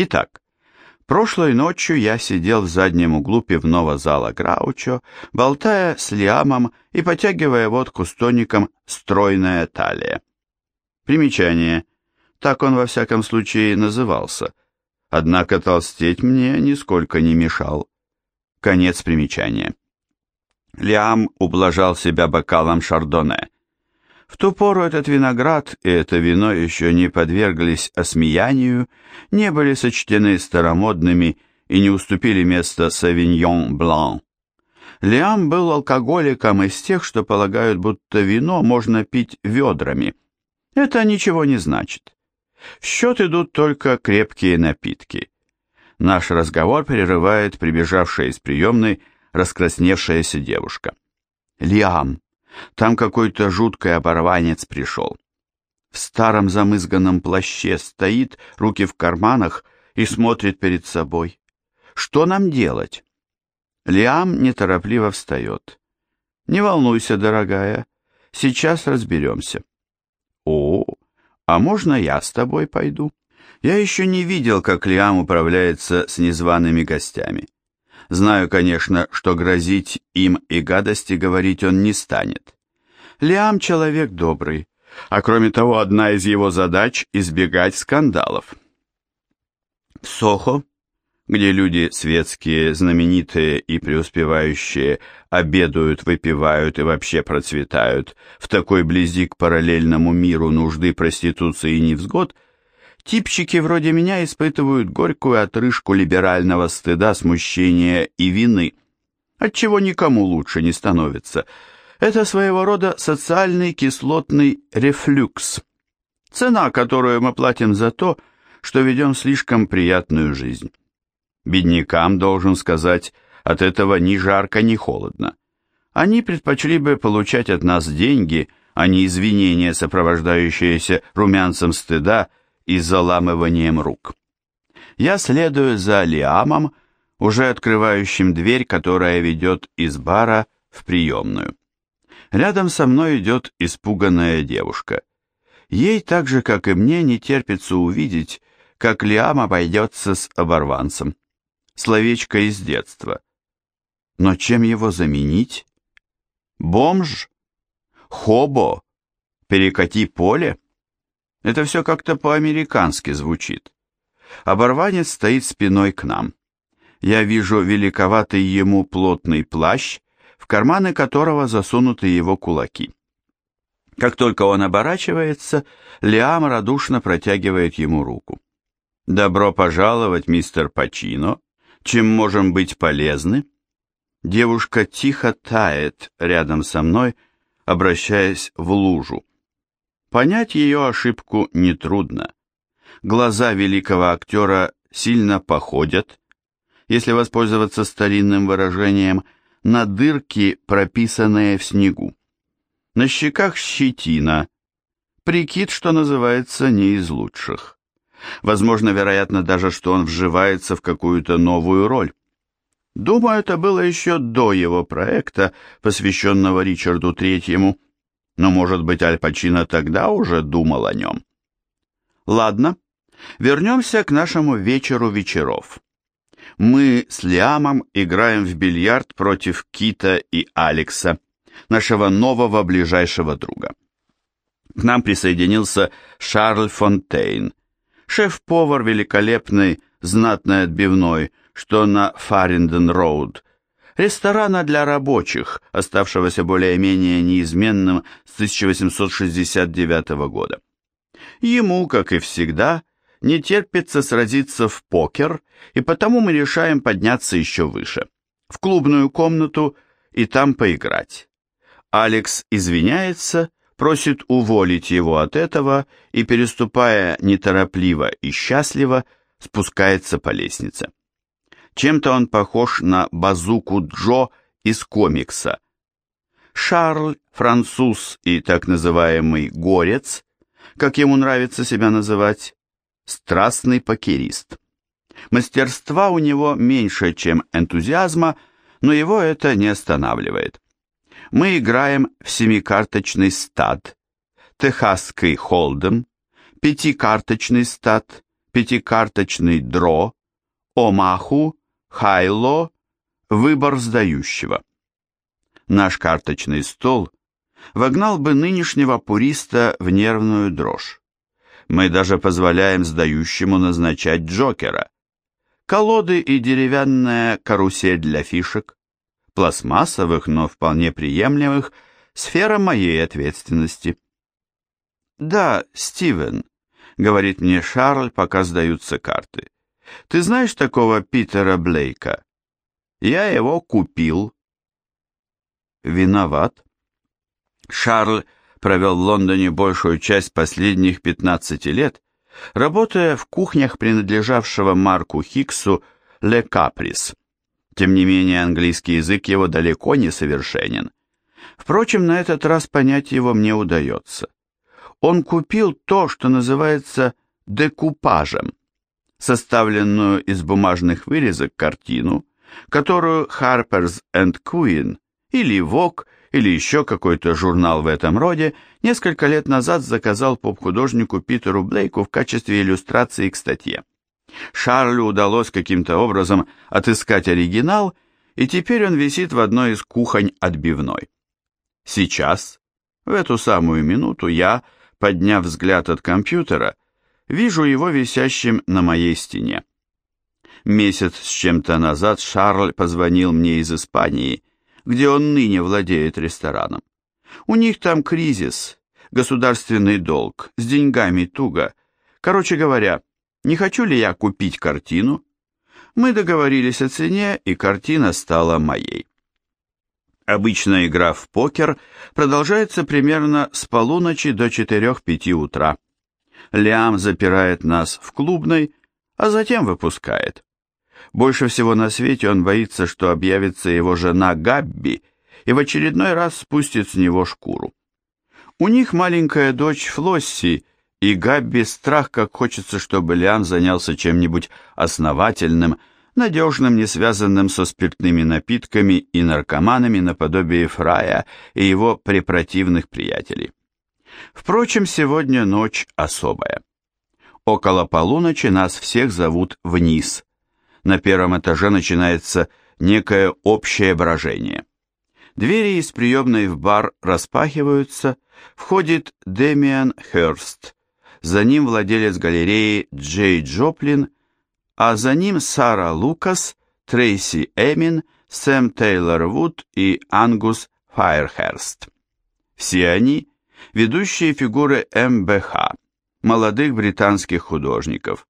Итак, прошлой ночью я сидел в заднем углу пивного зала Граучо, болтая с Лиамом и потягивая водку с тоником «Стройная талия». Примечание. Так он во всяком случае назывался. Однако толстеть мне нисколько не мешал. Конец примечания. Лиам ублажал себя бокалом шардоне. В ту пору этот виноград и это вино еще не подверглись осмеянию, не были сочтены старомодными и не уступили место савиньон блан. Лиам был алкоголиком из тех, что полагают, будто вино можно пить ведрами. Это ничего не значит. В счет идут только крепкие напитки. Наш разговор прерывает прибежавшая из приемной раскрасневшаяся девушка. «Лиам, там какой-то жуткий оборванец пришел. В старом замызганном плаще стоит, руки в карманах и смотрит перед собой. Что нам делать?» Лиам неторопливо встает. «Не волнуйся, дорогая, сейчас разберемся». «О, а можно я с тобой пойду?» Я еще не видел, как Лиам управляется с незваными гостями. Знаю, конечно, что грозить им и гадости говорить он не станет. Лиам человек добрый, а кроме того, одна из его задач – избегать скандалов. В Сохо, где люди светские, знаменитые и преуспевающие обедают, выпивают и вообще процветают, в такой близи к параллельному миру нужды, проституции и невзгод – Типчики вроде меня испытывают горькую отрыжку либерального стыда, смущения и вины, отчего никому лучше не становится. Это своего рода социальный кислотный рефлюкс. Цена, которую мы платим за то, что ведем слишком приятную жизнь. Беднякам, должен сказать, от этого ни жарко, ни холодно. Они предпочли бы получать от нас деньги, а не извинения, сопровождающиеся румянцем стыда и заламыванием рук. Я следую за Лиамом, уже открывающим дверь, которая ведет из бара в приемную. Рядом со мной идет испуганная девушка. Ей так же, как и мне, не терпится увидеть, как Лиам обойдется с оборванцем. Словечко из детства. Но чем его заменить? Бомж? Хобо? Перекати поле? Это все как-то по-американски звучит. Оборванец стоит спиной к нам. Я вижу великоватый ему плотный плащ, в карманы которого засунуты его кулаки. Как только он оборачивается, Лиам радушно протягивает ему руку. «Добро пожаловать, мистер Пачино. Чем можем быть полезны?» Девушка тихо тает рядом со мной, обращаясь в лужу. Понять ее ошибку нетрудно. Глаза великого актера сильно походят, если воспользоваться старинным выражением, на дырки, прописанные в снегу. На щеках щетина, прикид, что называется, не из лучших. Возможно, вероятно даже, что он вживается в какую-то новую роль. Думаю, это было еще до его проекта, посвященного Ричарду Третьему, но, может быть, Аль Пачино тогда уже думал о нем. Ладно, вернемся к нашему вечеру вечеров. Мы с Лиамом играем в бильярд против Кита и Алекса, нашего нового ближайшего друга. К нам присоединился Шарль Фонтейн, шеф-повар великолепный, знатной отбивной, что на Фаринден-Роуд, ресторана для рабочих, оставшегося более-менее неизменным с 1869 года. Ему, как и всегда, не терпится сразиться в покер, и потому мы решаем подняться еще выше, в клубную комнату и там поиграть. Алекс извиняется, просит уволить его от этого и, переступая неторопливо и счастливо, спускается по лестнице. Чем-то он похож на базуку Джо из комикса. Шарль, француз и так называемый горец, как ему нравится себя называть, страстный покерист. Мастерства у него меньше, чем энтузиазма, но его это не останавливает. Мы играем в семикарточный стад, техасский холдем, пятикарточный стад, пятикарточный дро, омаху, хайло, выбор сдающего. Наш карточный стол вогнал бы нынешнего пуриста в нервную дрожь. Мы даже позволяем сдающему назначать Джокера. Колоды и деревянная карусель для фишек, пластмассовых, но вполне приемлемых, сфера моей ответственности. «Да, Стивен», — говорит мне Шарль, пока сдаются карты. «Ты знаешь такого Питера Блейка?» «Я его купил». «Виноват». Шарль провел в Лондоне большую часть последних 15 лет, работая в кухнях принадлежавшего Марку Хиксу «Ле Каприс». Тем не менее, английский язык его далеко не совершенен. Впрочем, на этот раз понять его мне удается. Он купил то, что называется декупажем, составленную из бумажных вырезок картину, которую Harper's and Queen или Vogue или еще какой-то журнал в этом роде несколько лет назад заказал поп-художнику Питеру Блейку в качестве иллюстрации к статье. Шарлю удалось каким-то образом отыскать оригинал, и теперь он висит в одной из кухонь отбивной. Сейчас, в эту самую минуту, я, подняв взгляд от компьютера, вижу его висящим на моей стене. Месяц с чем-то назад Шарль позвонил мне из Испании где он ныне владеет рестораном. У них там кризис, государственный долг, с деньгами туго. Короче говоря, не хочу ли я купить картину? Мы договорились о цене, и картина стала моей. Обычная игра в покер продолжается примерно с полуночи до 4-5 утра. Лиам запирает нас в клубной, а затем выпускает. Больше всего на свете он боится, что объявится его жена Габби и в очередной раз спустит с него шкуру. У них маленькая дочь Флосси, и Габби страх, как хочется, чтобы Лиам занялся чем-нибудь основательным, надежным, не связанным со спиртными напитками и наркоманами наподобие Фрая и его препротивных приятелей. Впрочем, сегодня ночь особая. Около полуночи нас всех зовут вниз, на первом этаже начинается некое общее брожение. Двери из приемной в бар распахиваются, входит Демиан Херст, за ним владелец галереи Джей Джоплин, а за ним Сара Лукас, Трейси Эмин, Сэм Тейлор Вуд и Ангус Файерхерст. Все они – ведущие фигуры МБХ, молодых британских художников,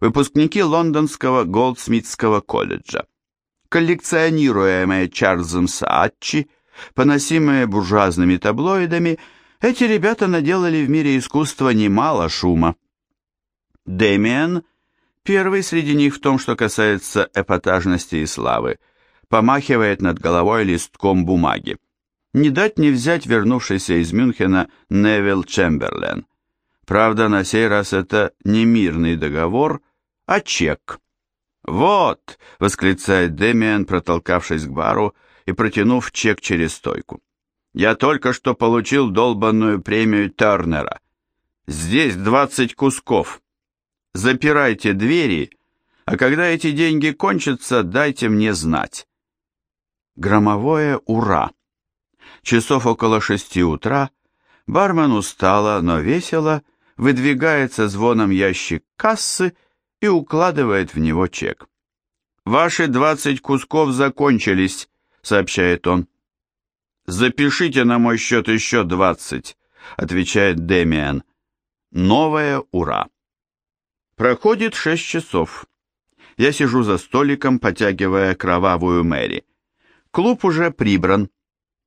выпускники лондонского Голдсмитского колледжа. Коллекционируемые Чарльзом Саатчи, поносимые буржуазными таблоидами, эти ребята наделали в мире искусства немало шума. Дэмиан, первый среди них в том, что касается эпатажности и славы, помахивает над головой листком бумаги. Не дать не взять вернувшийся из Мюнхена Невил Чемберлен. Правда, на сей раз это не мирный договор, а чек. «Вот!» — восклицает Демиан, протолкавшись к бару и протянув чек через стойку. «Я только что получил долбанную премию Тернера. Здесь двадцать кусков. Запирайте двери, а когда эти деньги кончатся, дайте мне знать». Громовое «Ура!» Часов около шести утра бармен устало, но весело выдвигается звоном ящик кассы и укладывает в него чек. «Ваши двадцать кусков закончились», — сообщает он. «Запишите на мой счет еще двадцать», — отвечает Демиан. «Новое ура». Проходит шесть часов. Я сижу за столиком, потягивая кровавую Мэри. Клуб уже прибран.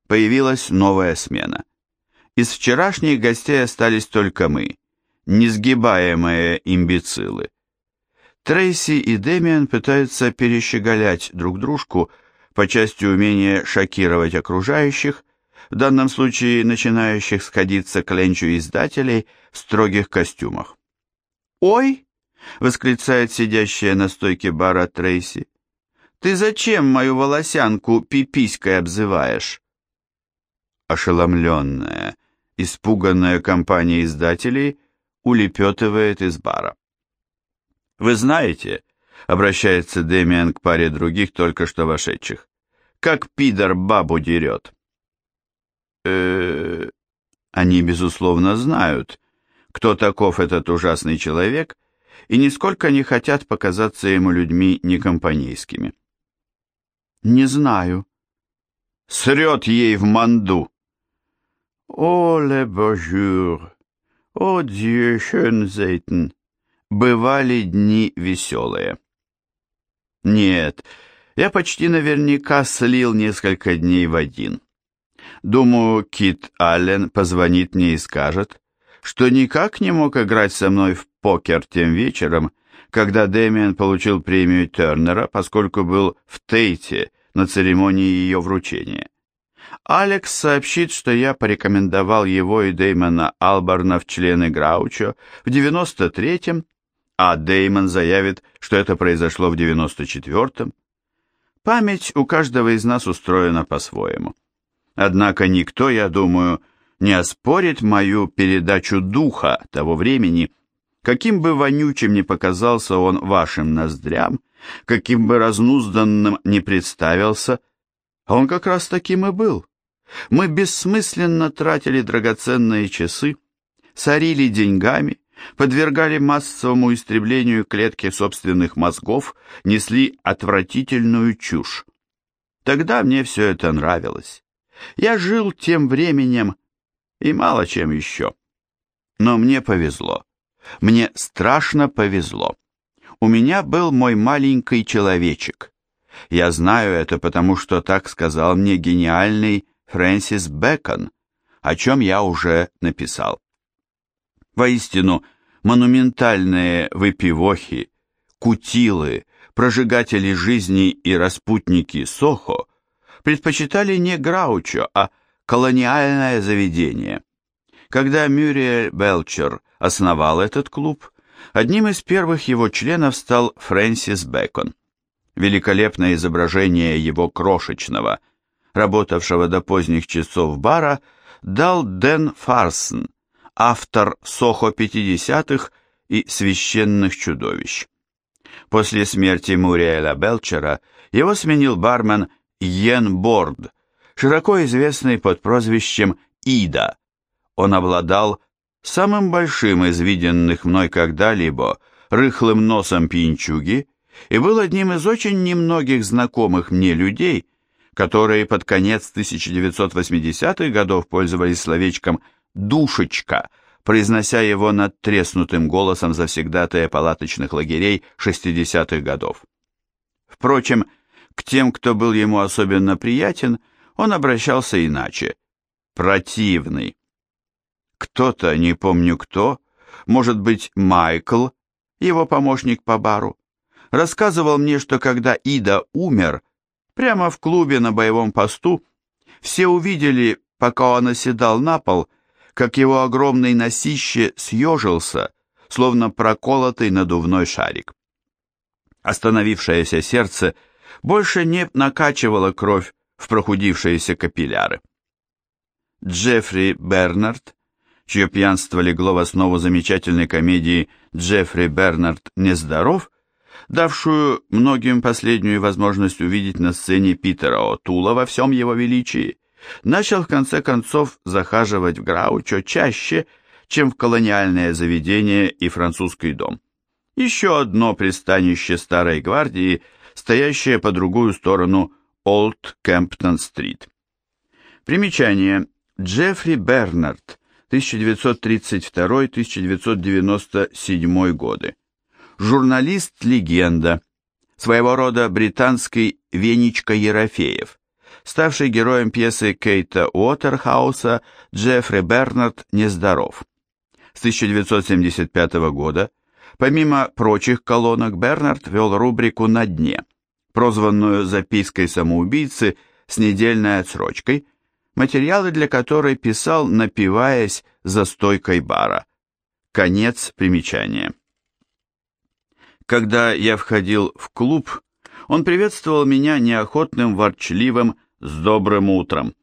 Появилась новая смена. Из вчерашних гостей остались только мы, несгибаемые имбецилы. Трейси и Дэмиан пытаются перещеголять друг дружку по части умения шокировать окружающих, в данном случае начинающих сходиться к ленчу издателей в строгих костюмах. «Ой!» — восклицает сидящая на стойке бара Трейси. «Ты зачем мою волосянку пиписькой обзываешь?» Ошеломленная, испуганная компания издателей улепетывает из бара. Вы знаете, обращается Дэмиан к паре других только что вошедших, как пидор бабу дерет. э Они, безусловно, знают, кто таков этот ужасный человек, и нисколько не хотят показаться ему людьми некомпанейскими. «Не знаю». «Срет ей в манду». «О, ле божур! О, дье шönзейтен!» Бывали дни веселые. Нет, я почти наверняка слил несколько дней в один. Думаю, Кит Аллен позвонит мне и скажет, что никак не мог играть со мной в покер тем вечером, когда Дэмиан получил премию Тернера, поскольку был в Тейте на церемонии ее вручения. Алекс сообщит, что я порекомендовал его и Дэймона Алборна в члены Граучо в 93-м, а Дэймон заявит, что это произошло в 94-м. Память у каждого из нас устроена по-своему. Однако никто, я думаю, не оспорит мою передачу духа того времени, каким бы вонючим ни показался он вашим ноздрям, каким бы разнузданным ни представился, он как раз таким и был. Мы бессмысленно тратили драгоценные часы, сорили деньгами, подвергали массовому истреблению клетки собственных мозгов, несли отвратительную чушь. Тогда мне все это нравилось. Я жил тем временем и мало чем еще. Но мне повезло. Мне страшно повезло. У меня был мой маленький человечек. Я знаю это, потому что так сказал мне гениальный Фрэнсис Бэкон, о чем я уже написал. Воистину, монументальные выпивохи, кутилы, прожигатели жизни и распутники Сохо предпочитали не Граучо, а колониальное заведение. Когда Мюриэль Белчер основал этот клуб, одним из первых его членов стал Фрэнсис Бэкон. Великолепное изображение его крошечного, работавшего до поздних часов бара, дал Дэн Фарсон, автор Сохо 50-х и Священных чудовищ. После смерти Муриэля Белчера его сменил бармен Йен Борд, широко известный под прозвищем Ида. Он обладал самым большим из виденных мной когда-либо рыхлым носом пинчуги и был одним из очень немногих знакомых мне людей, которые под конец 1980-х годов пользовались словечком «душечка», произнося его над треснутым голосом завсегдатая палаточных лагерей 60-х годов. Впрочем, к тем, кто был ему особенно приятен, он обращался иначе. Противный. Кто-то, не помню кто, может быть, Майкл, его помощник по бару, рассказывал мне, что когда Ида умер, прямо в клубе на боевом посту, все увидели, пока он оседал на пол, как его огромный носище съежился, словно проколотый надувной шарик. Остановившееся сердце больше не накачивало кровь в прохудившиеся капилляры. Джеффри Бернард, чье пьянство легло в основу замечательной комедии «Джеффри Бернард нездоров», давшую многим последнюю возможность увидеть на сцене Питера О'Тула во всем его величии, начал в конце концов захаживать в Граучо чаще, чем в колониальное заведение и французский дом. Еще одно пристанище Старой Гвардии, стоящее по другую сторону Олд Кемптон-стрит. Примечание. Джеффри Бернард, 1932-1997 годы. Журналист-легенда, своего рода британский Веничка Ерофеев, ставший героем пьесы Кейта Уотерхауса «Джеффри Бернард нездоров». С 1975 года, помимо прочих колонок, Бернард вел рубрику «На дне», прозванную «Запиской самоубийцы» с недельной отсрочкой, материалы для которой писал, напиваясь за стойкой бара. Конец примечания. Когда я входил в клуб, он приветствовал меня неохотным, ворчливым с добрым утром.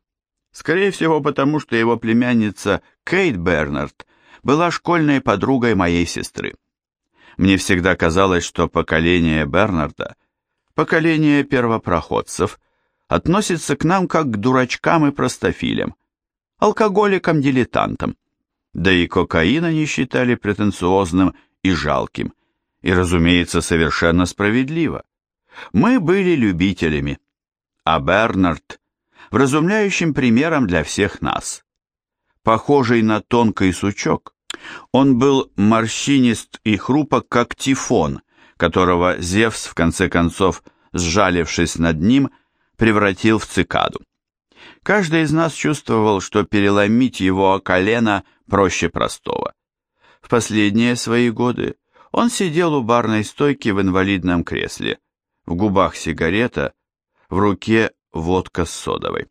Скорее всего, потому что его племянница Кейт Бернард была школьной подругой моей сестры. Мне всегда казалось, что поколение Бернарда, поколение первопроходцев, относится к нам как к дурачкам и простофилям, алкоголикам-дилетантам. Да и кокаина не считали претенциозным и жалким, и, разумеется, совершенно справедливо. Мы были любителями, а Бернард – вразумляющим примером для всех нас. Похожий на тонкий сучок, он был морщинист и хрупок, как тифон, которого Зевс, в конце концов, сжалившись над ним, превратил в цикаду. Каждый из нас чувствовал, что переломить его колено проще простого. В последние свои годы он сидел у барной стойки в инвалидном кресле, в губах сигарета, в руке водка с содовой.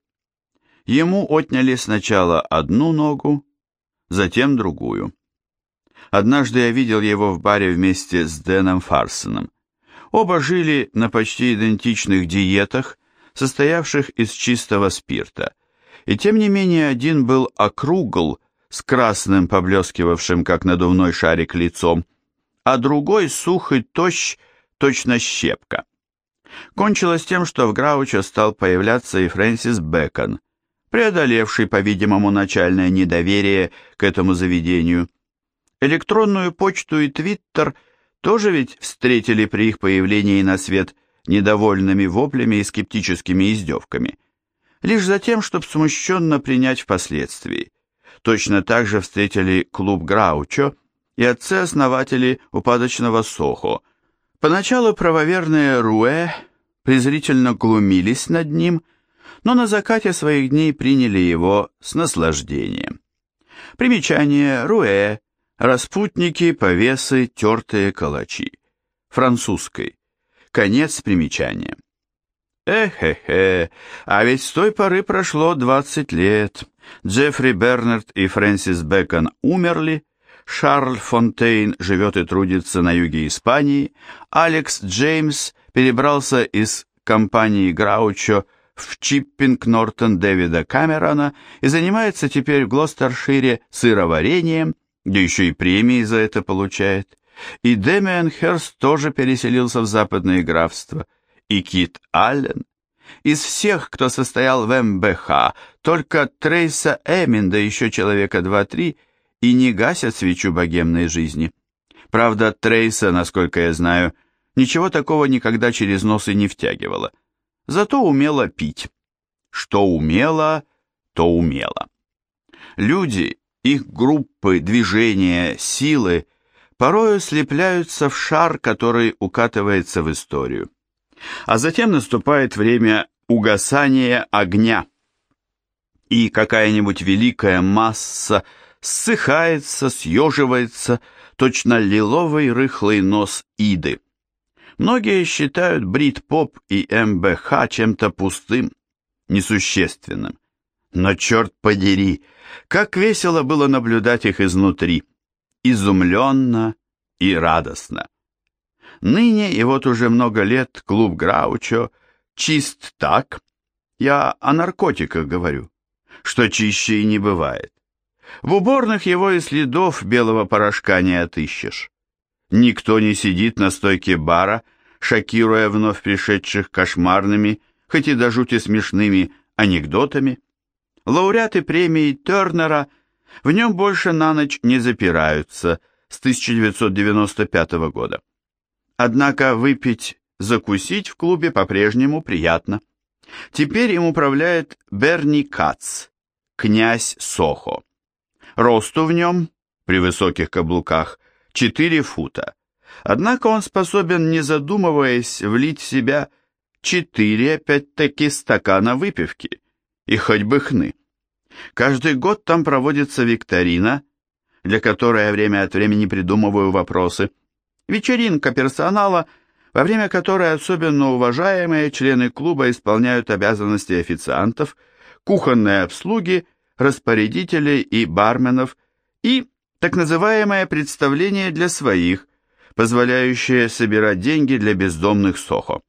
Ему отняли сначала одну ногу, затем другую. Однажды я видел его в баре вместе с Дэном Фарсоном. Оба жили на почти идентичных диетах, состоявших из чистого спирта, и тем не менее один был округл с красным, поблескивавшим, как надувной шарик, лицом, а другой сух и тощ, точно щепка. Кончилось тем, что в Грауче стал появляться и Фрэнсис Бэкон, преодолевший, по-видимому, начальное недоверие к этому заведению. Электронную почту и Твиттер тоже ведь встретили при их появлении на свет недовольными воплями и скептическими издевками, лишь за тем, чтобы смущенно принять впоследствии. Точно так же встретили клуб Граучо и отцы-основатели упадочного Сохо. Поначалу правоверные Руэ презрительно глумились над ним, но на закате своих дней приняли его с наслаждением. Примечание Руэ – распутники, повесы, тертые калачи. Французской. Конец примечания. Эхе-хе, а ведь с той поры прошло 20 лет. Джеффри Бернард и Фрэнсис Бэкон умерли, Шарль Фонтейн живет и трудится на юге Испании, Алекс Джеймс перебрался из компании Граучо в Чиппинг Нортон Дэвида Камерона и занимается теперь в Глостершире сыроварением, где еще и премии за это получает. И Дэмиан Херст тоже переселился в западное графство. И Кит Аллен. Из всех, кто состоял в МБХ, только Трейса Эмин, да еще человека два-три, и не гасят свечу богемной жизни. Правда, Трейса, насколько я знаю, ничего такого никогда через нос и не втягивала. Зато умела пить. Что умела, то умела. Люди, их группы, движения, силы порою слепляются в шар, который укатывается в историю. А затем наступает время угасания огня, и какая-нибудь великая масса ссыхается, съеживается, точно лиловый рыхлый нос Иды. Многие считают брит-поп и МБХ чем-то пустым, несущественным. Но черт подери, как весело было наблюдать их изнутри изумленно и радостно. Ныне и вот уже много лет клуб Граучо чист так, я о наркотиках говорю, что чище и не бывает. В уборных его и следов белого порошка не отыщешь. Никто не сидит на стойке бара, шокируя вновь пришедших кошмарными, хоть и до жути смешными, анекдотами. Лауреаты премии Тернера – в нем больше на ночь не запираются с 1995 года. Однако выпить, закусить в клубе по-прежнему приятно. Теперь им управляет Берни Кац, князь Сохо. Росту в нем, при высоких каблуках, 4 фута. Однако он способен, не задумываясь, влить в себя 4, опять-таки, стакана выпивки, и хоть бы хны. Каждый год там проводится викторина, для которой я время от времени придумываю вопросы. Вечеринка персонала, во время которой особенно уважаемые члены клуба исполняют обязанности официантов, кухонной обслуги, распорядителей и барменов и так называемое представление для своих, позволяющее собирать деньги для бездомных Сохо.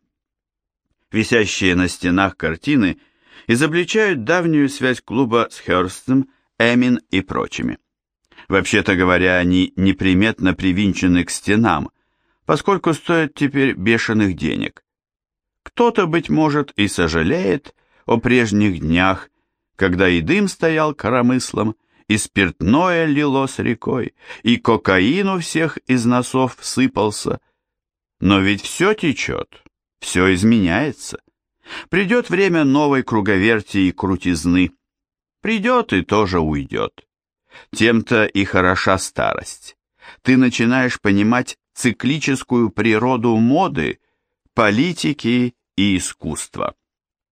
Висящие на стенах картины – изобличают давнюю связь клуба с Хёрстом, Эмин и прочими. Вообще-то говоря, они неприметно привинчены к стенам, поскольку стоит теперь бешеных денег. Кто-то, быть может, и сожалеет о прежних днях, когда и дым стоял коромыслом, и спиртное лилось рекой, и кокаин у всех из носов сыпался. Но ведь все течет, все изменяется. Придет время новой круговерти и крутизны. Придет и тоже уйдет. Тем-то и хороша старость. Ты начинаешь понимать циклическую природу моды, политики и искусства.